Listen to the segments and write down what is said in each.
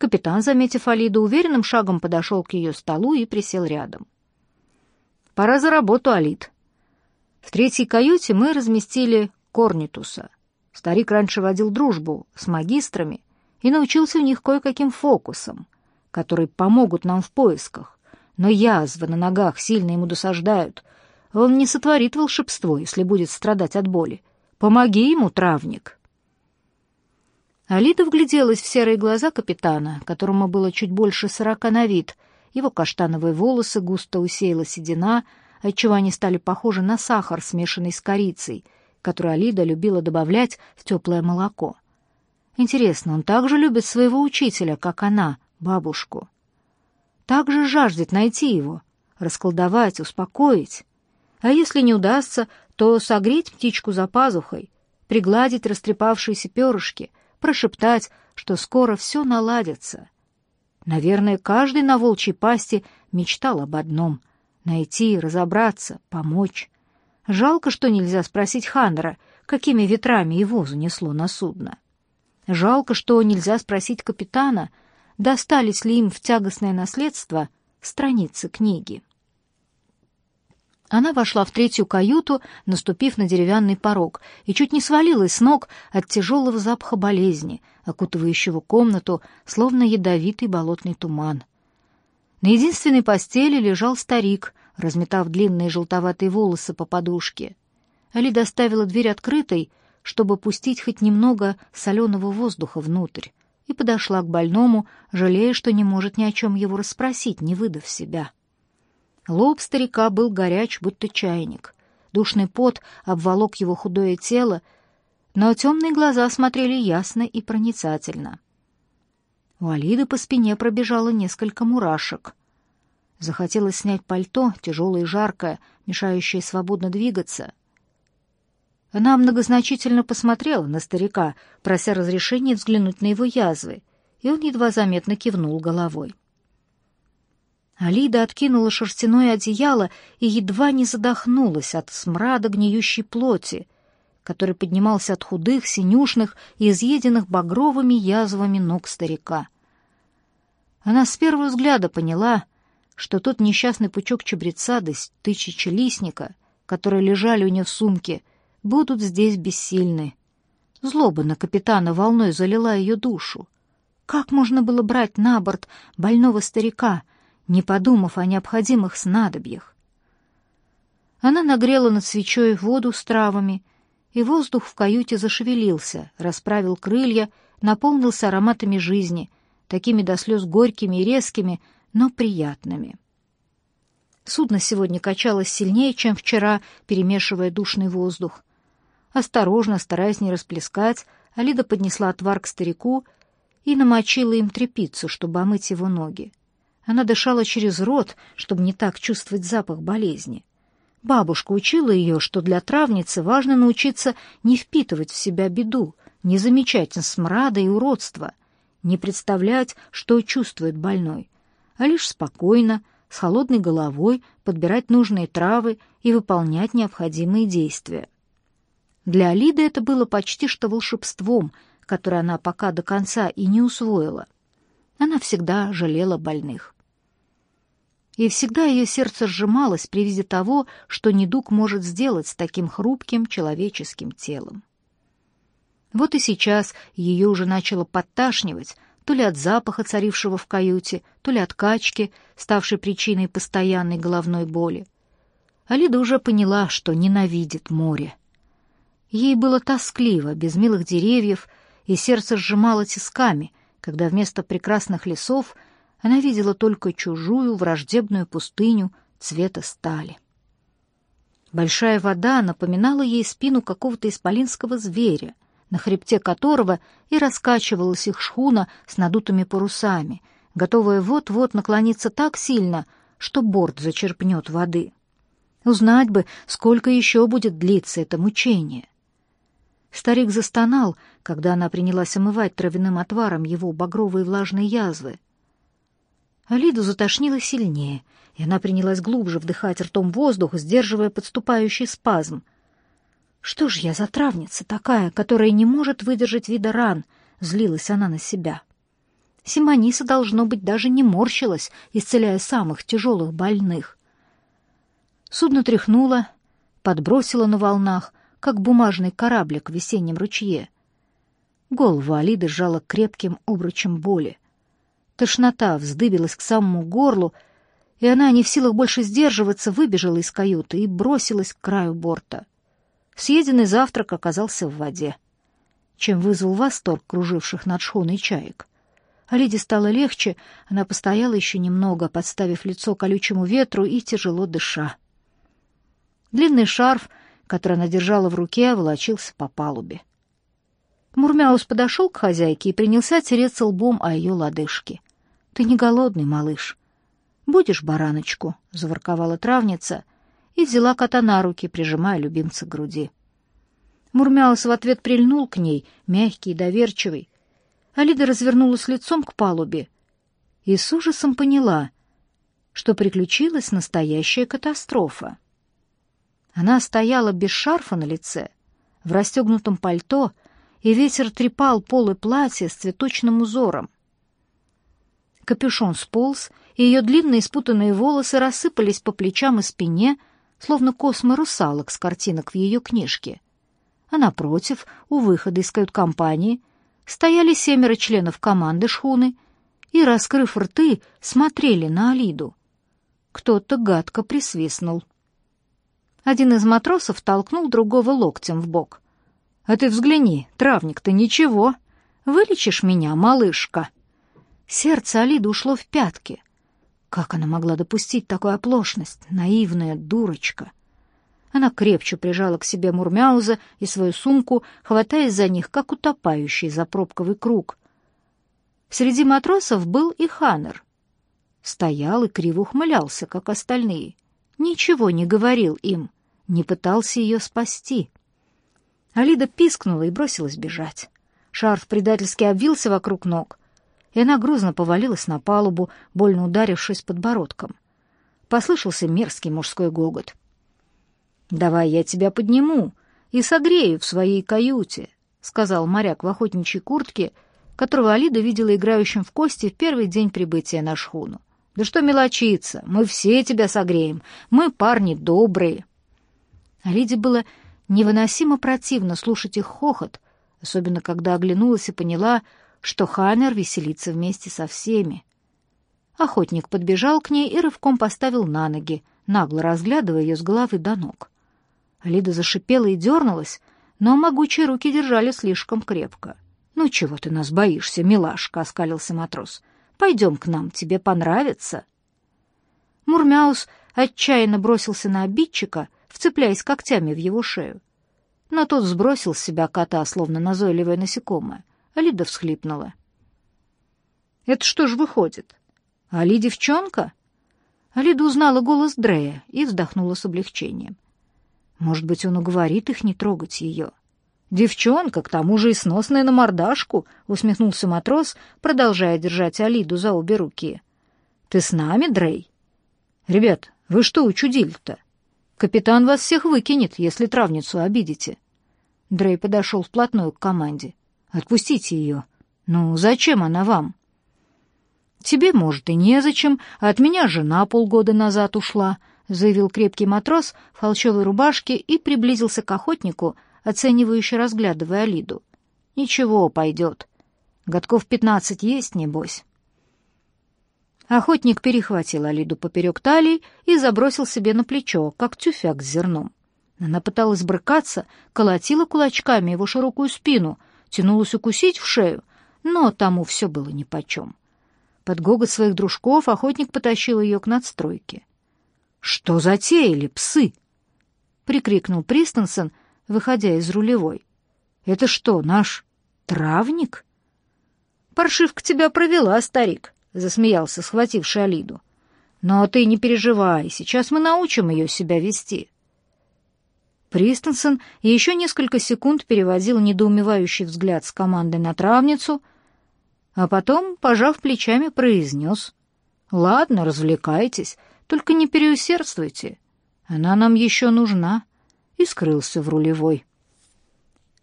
Капитан, заметив Алиду, уверенным шагом подошел к ее столу и присел рядом. «Пора за работу, Алид». В третьей каюте мы разместили Корнитуса. Старик раньше водил дружбу с магистрами и научился у них кое-каким фокусам, которые помогут нам в поисках. Но язвы на ногах сильно ему досаждают. Он не сотворит волшебство, если будет страдать от боли. Помоги ему, травник. Алида вгляделась в серые глаза капитана, которому было чуть больше сорока на вид. Его каштановые волосы густо усеяла седина, отчего они стали похожи на сахар, смешанный с корицей, который Алида любила добавлять в теплое молоко. Интересно, он так же любит своего учителя, как она, бабушку. Так же жаждет найти его, расколдовать, успокоить. А если не удастся, то согреть птичку за пазухой, пригладить растрепавшиеся перышки, прошептать, что скоро все наладится. Наверное, каждый на волчьей пасти мечтал об одном — найти, разобраться, помочь. Жалко, что нельзя спросить Ханнера, какими ветрами его занесло на судно. Жалко, что нельзя спросить капитана, достались ли им в тягостное наследство страницы книги. Она вошла в третью каюту, наступив на деревянный порог, и чуть не свалилась с ног от тяжелого запаха болезни, окутывающего комнату, словно ядовитый болотный туман. На единственной постели лежал старик, разметав длинные желтоватые волосы по подушке. Али доставила дверь открытой, чтобы пустить хоть немного соленого воздуха внутрь, и подошла к больному, жалея, что не может ни о чем его расспросить, не выдав себя. Лоб старика был горяч, будто чайник. Душный пот обволок его худое тело, но темные глаза смотрели ясно и проницательно. У Алиды по спине пробежало несколько мурашек. Захотелось снять пальто, тяжелое и жаркое, мешающее свободно двигаться. Она многозначительно посмотрела на старика, прося разрешения взглянуть на его язвы, и он едва заметно кивнул головой. Алида откинула шерстяное одеяло и едва не задохнулась от смрада гниющей плоти, который поднимался от худых, синюшных и изъеденных багровыми язвами ног старика. Она с первого взгляда поняла, что тот несчастный пучок чабреца да тысячи листника, которые лежали у нее в сумке, будут здесь бессильны. Злоба на капитана волной залила ее душу. Как можно было брать на борт больного старика — не подумав о необходимых снадобьях. Она нагрела над свечой воду с травами, и воздух в каюте зашевелился, расправил крылья, наполнился ароматами жизни, такими до слез горькими и резкими, но приятными. Судно сегодня качалось сильнее, чем вчера, перемешивая душный воздух. Осторожно, стараясь не расплескать, Алида поднесла отвар к старику и намочила им тряпицу, чтобы омыть его ноги. Она дышала через рот, чтобы не так чувствовать запах болезни. Бабушка учила ее, что для травницы важно научиться не впитывать в себя беду, не замечать смрада и уродства, не представлять, что чувствует больной, а лишь спокойно, с холодной головой подбирать нужные травы и выполнять необходимые действия. Для Алиды это было почти что волшебством, которое она пока до конца и не усвоила. Она всегда жалела больных и всегда ее сердце сжималось при виде того, что недуг может сделать с таким хрупким человеческим телом. Вот и сейчас ее уже начало подташнивать, то ли от запаха, царившего в каюте, то ли от качки, ставшей причиной постоянной головной боли. Алида уже поняла, что ненавидит море. Ей было тоскливо, без милых деревьев, и сердце сжимало тисками, когда вместо прекрасных лесов — она видела только чужую враждебную пустыню цвета стали. Большая вода напоминала ей спину какого-то исполинского зверя, на хребте которого и раскачивалась их шхуна с надутыми парусами, готовая вот-вот наклониться так сильно, что борт зачерпнет воды. Узнать бы, сколько еще будет длиться это мучение. Старик застонал, когда она принялась омывать травяным отваром его багровые влажные язвы. Алиду затошнило сильнее, и она принялась глубже вдыхать ртом воздух, сдерживая подступающий спазм. «Что ж я за травница такая, которая не может выдержать вида ран?» — злилась она на себя. Симониса, должно быть, даже не морщилась, исцеляя самых тяжелых больных. Судно тряхнуло, подбросило на волнах, как бумажный кораблик в весеннем ручье. Голову Алиды сжала крепким обручем боли. Тошнота вздыбилась к самому горлу, и она, не в силах больше сдерживаться, выбежала из каюты и бросилась к краю борта. Съеденный завтрак оказался в воде, чем вызвал восторг круживших над шхуной чаек. А Лиде стало легче, она постояла еще немного, подставив лицо колючему ветру и тяжело дыша. Длинный шарф, который она держала в руке, волочился по палубе. Мурмяус подошел к хозяйке и принялся тереться лбом о ее лодыжки. «Ты не голодный, малыш?» «Будешь бараночку?» — заворковала травница и взяла кота на руки, прижимая любимца к груди. Мурмяус в ответ прильнул к ней, мягкий и доверчивый. Алида развернулась лицом к палубе и с ужасом поняла, что приключилась настоящая катастрофа. Она стояла без шарфа на лице, в расстегнутом пальто, и ветер трепал полы платья с цветочным узором. Капюшон сполз, и ее длинные спутанные волосы рассыпались по плечам и спине, словно космы русалок с картинок в ее книжке. А напротив, у выхода из кают-компании, стояли семеро членов команды шхуны и, раскрыв рты, смотрели на Алиду. Кто-то гадко присвистнул. Один из матросов толкнул другого локтем в бок. «А ты взгляни, травник-то ничего. Вылечишь меня, малышка?» Сердце Алиды ушло в пятки. Как она могла допустить такую оплошность, наивная дурочка? Она крепче прижала к себе Мурмяуза и свою сумку, хватаясь за них, как утопающий за пробковый круг. Среди матросов был и Ханнер. Стоял и криво ухмылялся, как остальные. Ничего не говорил им, не пытался ее спасти. Алида пискнула и бросилась бежать. Шарф предательски обвился вокруг ног и она грузно повалилась на палубу, больно ударившись подбородком. Послышался мерзкий мужской гогот. «Давай я тебя подниму и согрею в своей каюте», — сказал моряк в охотничьей куртке, которого Алида видела играющим в кости в первый день прибытия на шхуну. «Да что мелочиться, мы все тебя согреем, мы парни добрые». Алиде было невыносимо противно слушать их хохот, особенно когда оглянулась и поняла, что Ханнер веселится вместе со всеми. Охотник подбежал к ней и рывком поставил на ноги, нагло разглядывая ее с головы до ног. Лида зашипела и дернулась, но могучие руки держали слишком крепко. «Ну чего ты нас боишься, милашка?» — оскалился матрос. «Пойдем к нам, тебе понравится». Мурмяус отчаянно бросился на обидчика, вцепляясь когтями в его шею. Но тот сбросил с себя кота, словно назойливое насекомое. Алида всхлипнула. «Это что ж выходит? Али девчонка?» Алида узнала голос Дрея и вздохнула с облегчением. Может быть, он уговорит их не трогать ее. «Девчонка, к тому же и сносная на мордашку», — усмехнулся матрос, продолжая держать Алиду за обе руки. «Ты с нами, Дрей?» «Ребят, вы что учудили-то? Капитан вас всех выкинет, если травницу обидите». Дрей подошел вплотную к команде. Отпустите ее. Ну, зачем она вам? Тебе, может, и незачем, а от меня жена полгода назад ушла, заявил крепкий матрос в холчевой рубашке и приблизился к охотнику, оценивающе разглядывая Лиду. Ничего, пойдет. Годков пятнадцать есть, небось. Охотник перехватил Алиду поперек талии и забросил себе на плечо, как тюфяк с зерном. Она пыталась брыкаться, колотила кулачками его широкую спину — тянулась укусить в шею, но тому все было нипочем. Под гогот своих дружков охотник потащил ее к надстройке. «Что затеяли, псы?» — прикрикнул Пристенсен, выходя из рулевой. «Это что, наш травник?» «Паршивка тебя провела, старик», — засмеялся, схвативший Алиду. «Но ты не переживай, сейчас мы научим ее себя вести». Пристенсен еще несколько секунд переводил недоумевающий взгляд с команды на травницу, а потом, пожав плечами, произнес «Ладно, развлекайтесь, только не переусердствуйте, она нам еще нужна», и скрылся в рулевой.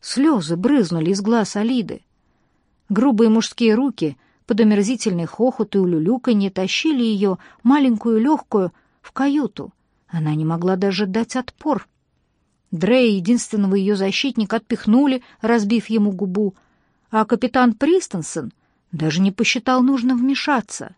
Слезы брызнули из глаз Алиды. Грубые мужские руки под омерзительный хохот и улюлюканье тащили ее, маленькую легкую, в каюту. Она не могла даже дать отпор. Дрея, единственного ее защитника, отпихнули, разбив ему губу, а капитан Пристенсен даже не посчитал нужным вмешаться.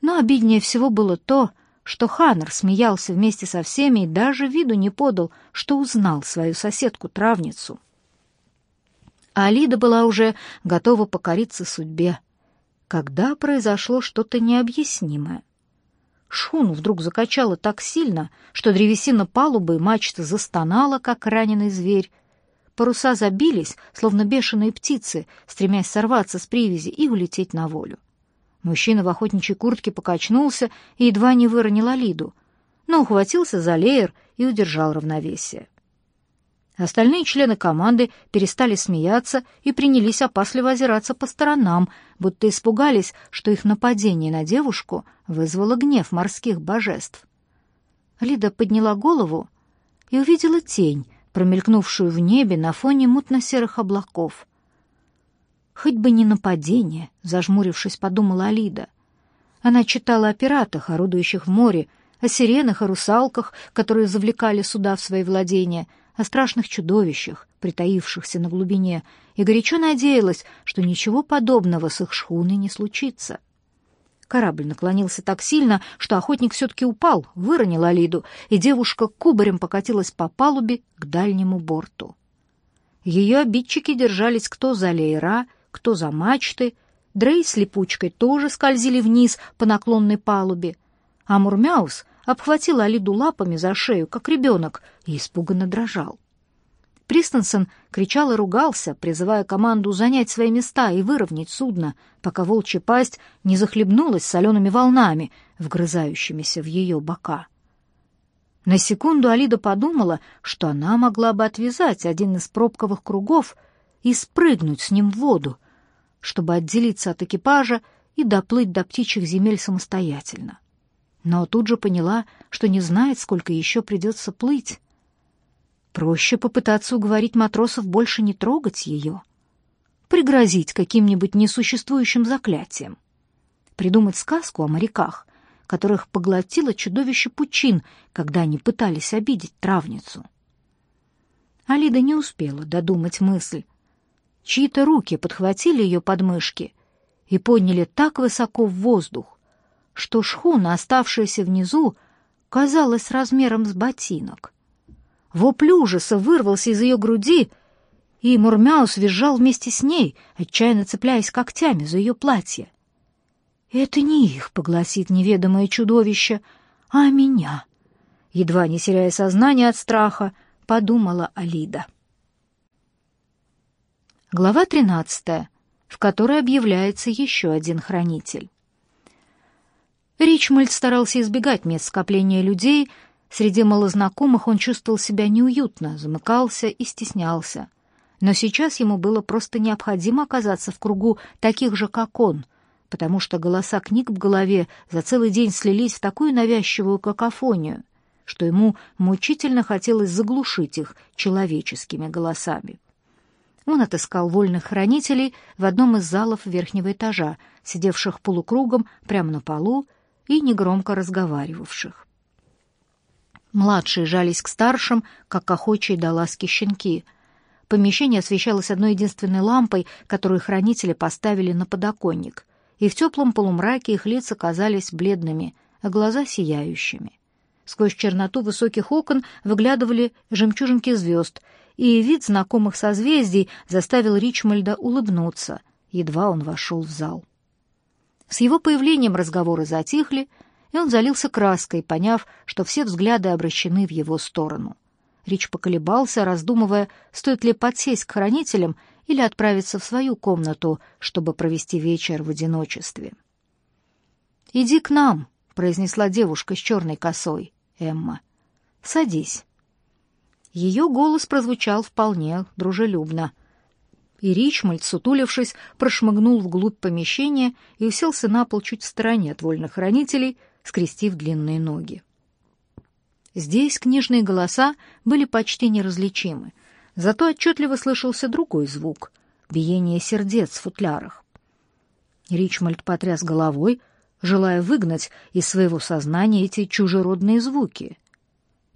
Но обиднее всего было то, что Ханнер смеялся вместе со всеми и даже виду не подал, что узнал свою соседку-травницу. Алида была уже готова покориться судьбе, когда произошло что-то необъяснимое. Шхуну вдруг закачало так сильно, что древесина палубы и мачта застонала, как раненый зверь. Паруса забились, словно бешеные птицы, стремясь сорваться с привязи и улететь на волю. Мужчина в охотничьей куртке покачнулся и едва не выронил Алиду, но ухватился за леер и удержал равновесие. Остальные члены команды перестали смеяться и принялись опасливо озираться по сторонам, будто испугались, что их нападение на девушку вызвало гнев морских божеств. Лида подняла голову и увидела тень, промелькнувшую в небе на фоне мутно-серых облаков. Хоть бы не нападение, зажмурившись, подумала Алида. Она читала о пиратах, орудующих в море, о сиренах и русалках, которые завлекали суда в свои владения, о страшных чудовищах, притаившихся на глубине, и горячо надеялась, что ничего подобного с их шхуной не случится. Корабль наклонился так сильно, что охотник все-таки упал, выронил Алиду, и девушка кубарем покатилась по палубе к дальнему борту. Ее обидчики держались кто за леера, кто за мачты. Дрей с липучкой тоже скользили вниз по наклонной палубе, а Мурмяус обхватил Алиду лапами за шею, как ребенок, и испуганно дрожал. Пристенсен кричал и ругался, призывая команду занять свои места и выровнять судно, пока волчья пасть не захлебнулась солеными волнами, вгрызающимися в ее бока. На секунду Алида подумала, что она могла бы отвязать один из пробковых кругов и спрыгнуть с ним в воду, чтобы отделиться от экипажа и доплыть до птичьих земель самостоятельно. Но тут же поняла, что не знает, сколько еще придется плыть. Проще попытаться уговорить матросов больше не трогать ее, пригрозить каким-нибудь несуществующим заклятием, придумать сказку о моряках, которых поглотило чудовище пучин, когда они пытались обидеть травницу. Алида не успела додумать мысль, Чьи-то руки подхватили ее подмышки и подняли так высоко в воздух, что шхуна, оставшаяся внизу, казалась размером с ботинок. Вопль ужаса вырвался из ее груди, и Мурмяус визжал вместе с ней, отчаянно цепляясь когтями за ее платье. «Это не их поглотит неведомое чудовище, а меня», едва не теряя сознание от страха, подумала Алида. Глава 13, в которой объявляется еще один хранитель. Ричмольд старался избегать мест скопления людей, среди малознакомых он чувствовал себя неуютно, замыкался и стеснялся. Но сейчас ему было просто необходимо оказаться в кругу таких же, как он, потому что голоса книг в голове за целый день слились в такую навязчивую какофонию, что ему мучительно хотелось заглушить их человеческими голосами. Он отыскал вольных хранителей в одном из залов верхнего этажа, сидевших полукругом прямо на полу и негромко разговаривавших. Младшие жались к старшим, как охочие до ласки щенки. Помещение освещалось одной единственной лампой, которую хранители поставили на подоконник, и в теплом полумраке их лица казались бледными, а глаза сияющими. Сквозь черноту высоких окон выглядывали жемчужинки звезд — и вид знакомых созвездий заставил Ричмольда улыбнуться, едва он вошел в зал. С его появлением разговоры затихли, и он залился краской, поняв, что все взгляды обращены в его сторону. Рич поколебался, раздумывая, стоит ли подсесть к хранителям или отправиться в свою комнату, чтобы провести вечер в одиночестве. «Иди к нам», — произнесла девушка с черной косой, Эмма. «Садись». Ее голос прозвучал вполне дружелюбно. И Ричмольд, сутулившись, прошмыгнул вглубь помещения и уселся на пол чуть в стороне от вольных хранителей, скрестив длинные ноги. Здесь книжные голоса были почти неразличимы, зато отчетливо слышался другой звук — биение сердец в футлярах. Ричмольд потряс головой, желая выгнать из своего сознания эти чужеродные звуки.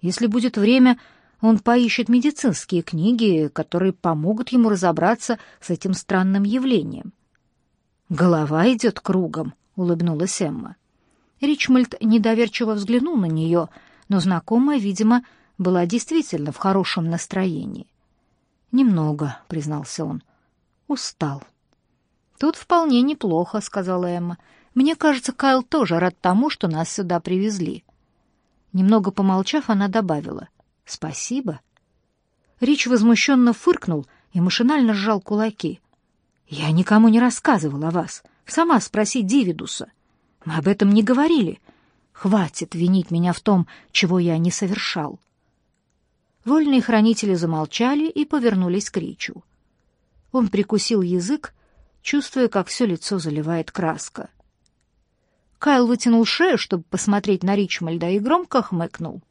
Если будет время, он поищет медицинские книги, которые помогут ему разобраться с этим странным явлением. «Голова идет кругом», — улыбнулась Эмма. Ричмольд недоверчиво взглянул на нее, но знакомая, видимо, была действительно в хорошем настроении. «Немного», — признался он. «Устал». «Тут вполне неплохо», — сказала Эмма. «Мне кажется, Кайл тоже рад тому, что нас сюда привезли». Немного помолчав, она добавила. «Спасибо». Рич возмущенно фыркнул и машинально сжал кулаки. «Я никому не рассказывал о вас. Сама спроси Дивидуса. Мы об этом не говорили. Хватит винить меня в том, чего я не совершал». Вольные хранители замолчали и повернулись к Ричу. Он прикусил язык чувствуя, как все лицо заливает краска. Кайл вытянул шею, чтобы посмотреть на Ричмальда, и громко хмыкнул.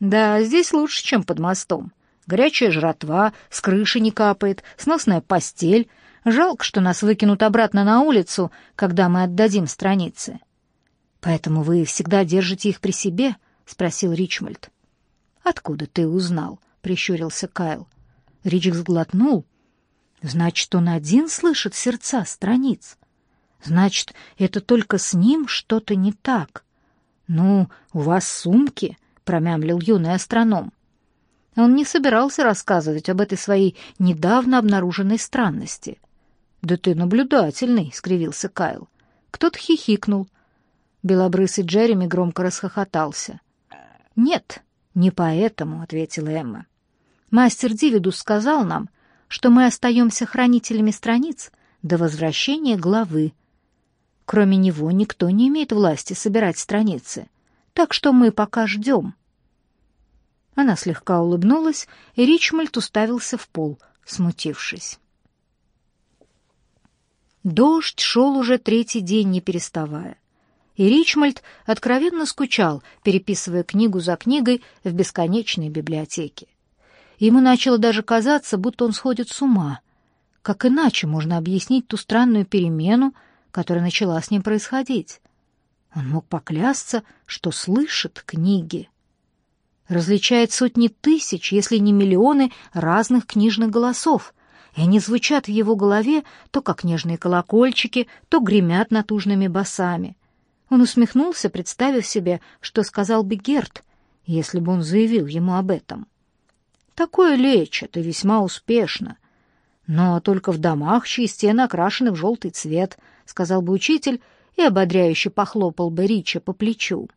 «Да, здесь лучше, чем под мостом. Горячая жратва, с крыши не капает, сносная постель. Жалко, что нас выкинут обратно на улицу, когда мы отдадим страницы». «Поэтому вы всегда держите их при себе?» — спросил Ричмальд. «Откуда ты узнал?» — прищурился Кайл. Рич сглотнул, Значит, он один слышит сердца страниц. Значит, это только с ним что-то не так. Ну, у вас сумки, промямлил юный астроном. Он не собирался рассказывать об этой своей недавно обнаруженной странности. «Да ты наблюдательный», — скривился Кайл. Кто-то хихикнул. Белобрысый Джереми громко расхохотался. «Нет, не поэтому», — ответила Эмма. «Мастер Дивидус сказал нам, что мы остаемся хранителями страниц до возвращения главы. Кроме него никто не имеет власти собирать страницы, так что мы пока ждем. Она слегка улыбнулась, и Ричмольд уставился в пол, смутившись. Дождь шел уже третий день, не переставая. И Ричмольд откровенно скучал, переписывая книгу за книгой в бесконечной библиотеке. Ему начало даже казаться, будто он сходит с ума. Как иначе можно объяснить ту странную перемену, которая начала с ним происходить? Он мог поклясться, что слышит книги. Различает сотни тысяч, если не миллионы разных книжных голосов, и они звучат в его голове то как нежные колокольчики, то гремят натужными басами. Он усмехнулся, представив себе, что сказал бы Герт, если бы он заявил ему об этом. Такое лечат и весьма успешно. Но только в домах, чьи стены окрашены в желтый цвет, — сказал бы учитель и ободряюще похлопал бы Рича по плечу.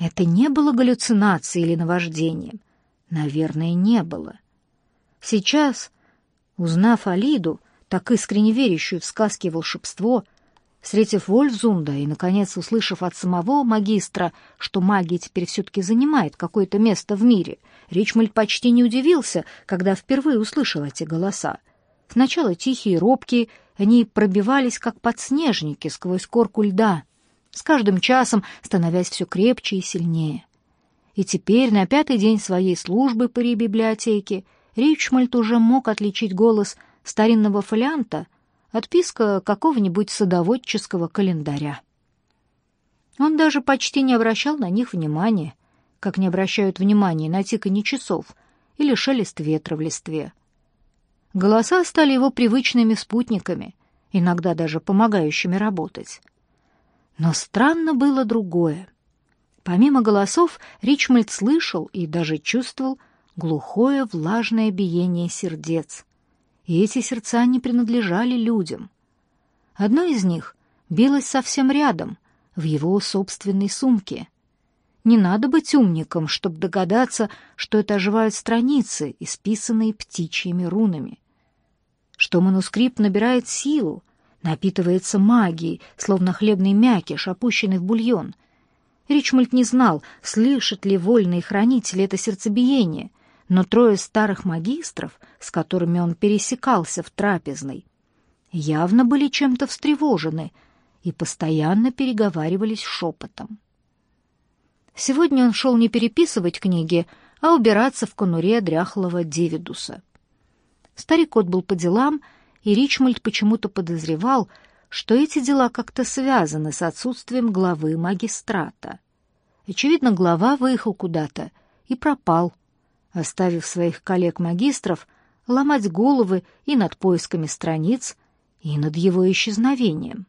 Это не было галлюцинацией или наваждением. Наверное, не было. Сейчас, узнав Алиду, так искренне верящую в сказки и волшебство, Встретив Вольфзунда и, наконец, услышав от самого магистра, что магия теперь все-таки занимает какое-то место в мире, Ричмольд почти не удивился, когда впервые услышал эти голоса. Сначала тихие и робкие, они пробивались, как подснежники, сквозь корку льда, с каждым часом становясь все крепче и сильнее. И теперь, на пятый день своей службы при библиотеке, Ричмольд уже мог отличить голос старинного фолианта — отписка какого-нибудь садоводческого календаря. Он даже почти не обращал на них внимания, как не обращают внимания на тиканье часов или шелест ветра в листве. Голоса стали его привычными спутниками, иногда даже помогающими работать. Но странно было другое. Помимо голосов, Ричмольд слышал и даже чувствовал глухое влажное биение сердец — и эти сердца не принадлежали людям. Одно из них билось совсем рядом, в его собственной сумке. Не надо быть умником, чтобы догадаться, что это оживают страницы, исписанные птичьими рунами. Что манускрипт набирает силу, напитывается магией, словно хлебный мякиш, опущенный в бульон. Ричмольд не знал, слышат ли вольные хранители это сердцебиение, но трое старых магистров, с которыми он пересекался в трапезной, явно были чем-то встревожены и постоянно переговаривались шепотом. Сегодня он шел не переписывать книги, а убираться в конуре дряхлого Девидуса. Старик отбыл по делам, и Ричмольд почему-то подозревал, что эти дела как-то связаны с отсутствием главы магистрата. Очевидно, глава выехал куда-то и пропал, оставив своих коллег-магистров ломать головы и над поисками страниц, и над его исчезновением.